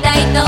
たいと